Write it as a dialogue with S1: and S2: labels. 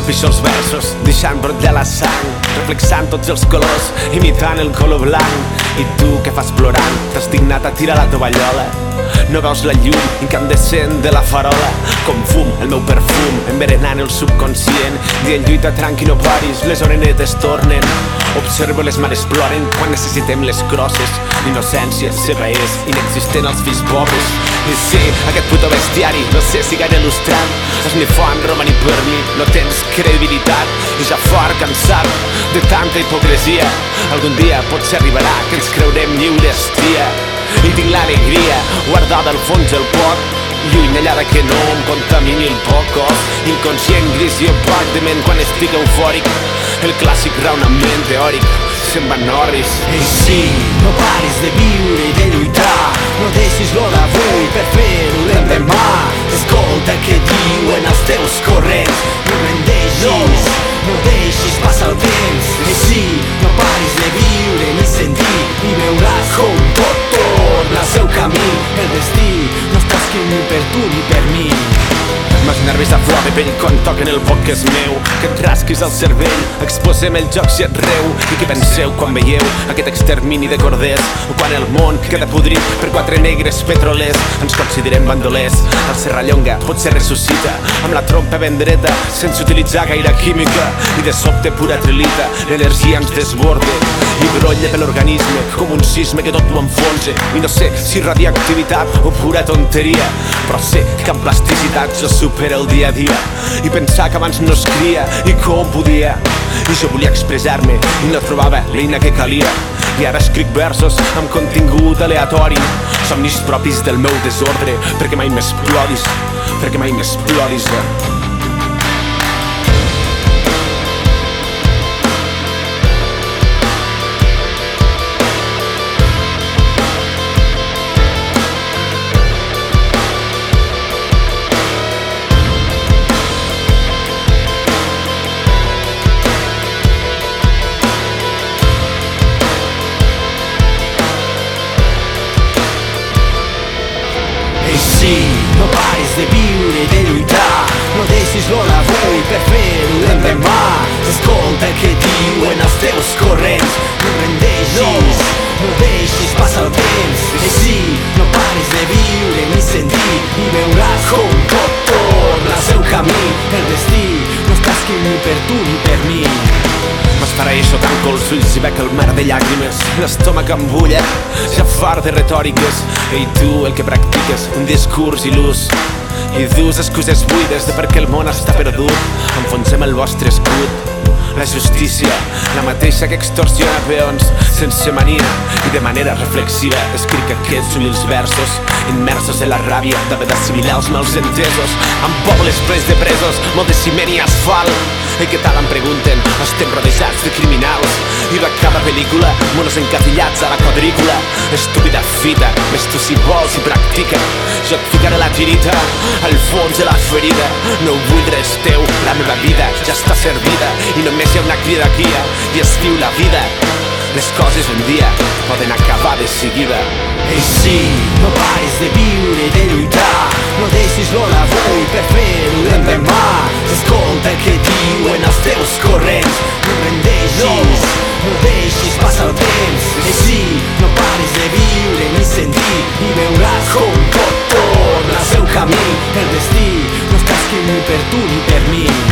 S1: escrixo els versos, deixant brotllar la sang, reflexant tots els colors, imitant el color blanc. I tu, que fas plorant, t'has dignat a tirar la tovallola. No veus la llum incandescent de la farola? Com fum, el meu perfum, envenenant el subconscient. Dient lluita tranqui, no paris, les orenetes tornen. Observo les mares ploren quan necessitem les crosses. L'innocència seva és inexistent als fills pobres. I sí, aquest puto bestiari, no sé si gaire il·lustrant. És ni font romà ni per mi, no tens credibilitat. I ja fort cansat de tanta hipocresia. Algun dia potser arribarà que ens creurem lliures, tia i tinc l'alegria guardada al fons del pot lluny allà de que no em contamini el poc cos inconscient, gris i opac de ment quan estic eufòric. El clàssic raonament teòric se'n va Norris
S2: Ei sí, no paris de viure i de lluitar. No deixis lo d'avui per fer-ho l'endemà. Escolta què diuen els teus corrents. no destí no està escrit ni per tu ni per mi
S1: nervis a flor de pell quan toquen el poc que és meu. Que et rasquis el cervell, exposem el joc si et reu. I què penseu quan veieu aquest extermini de corders? O quan el món queda podrit per quatre negres petrolers. Ens considerem bandolers, el Serrallonga potser ressuscita. Amb la trompa ben dreta, sense utilitzar gaire química. I de sobte pura trilita, l'energia ens desborde I brolla per l'organisme com un sisme que tot ho enfonsa I no sé si radioactivitat o pura tonteria Però sé que amb plasticitat jo supera el dia a dia i pensar que abans no es cria i com podia i jo volia expressar-me i no trobava l'eina que calia i ara escric versos amb contingut aleatori somnis propis del meu desordre perquè mai m'explodis perquè mai m'explodis eh?
S2: Sí, no paris de viure i de lluitar No deixis lo d'avui per fer-ho l'endemà Escolta què diuen els teus corrents No. rendeixis, no deixis passar el temps Ei sí, no paris de viure ni sentir I veuràs com tot torna al seu camí El destí escrit ni per tu ni per mi.
S1: M'estareixo, tanco els ulls i bec el mar de llàgrimes. L'estómac em bulla, ja fart de retòriques. Ei tu, el que practiques, un discurs il·lus I dus excuses buides de per què el món està perdut. Enfonsem el vostre escut la justícia, la mateixa que extorsiona peons sense mania i de manera reflexiva escric aquests humils versos immersos en la ràbia d'haver d'assimilar els mals entesos amb pobles plens de presos, molt de ciment i asfalt i què tal em pregunten, estem rodejats de criminals i de cada pel·lícula, monos encatillats a la quadrícula estúpida fita, ves tu si vols i practica jo et ficaré la tirita al fons de la ferida. No vull res teu, la meva vida ja està servida i només hi ha una crida guia i es diu la vida. Les coses un dia poden acabar de seguida.
S2: Ei sí, no paris de viure i de lluitar. No deixis lo d'avui per fer-ho l'endemà. Escolta què diuen els teus corrents. No rendeixis, no deixis passar el temps. Ei sí, no paris de viure ni sentir I veuràs com ni per tu ni per mi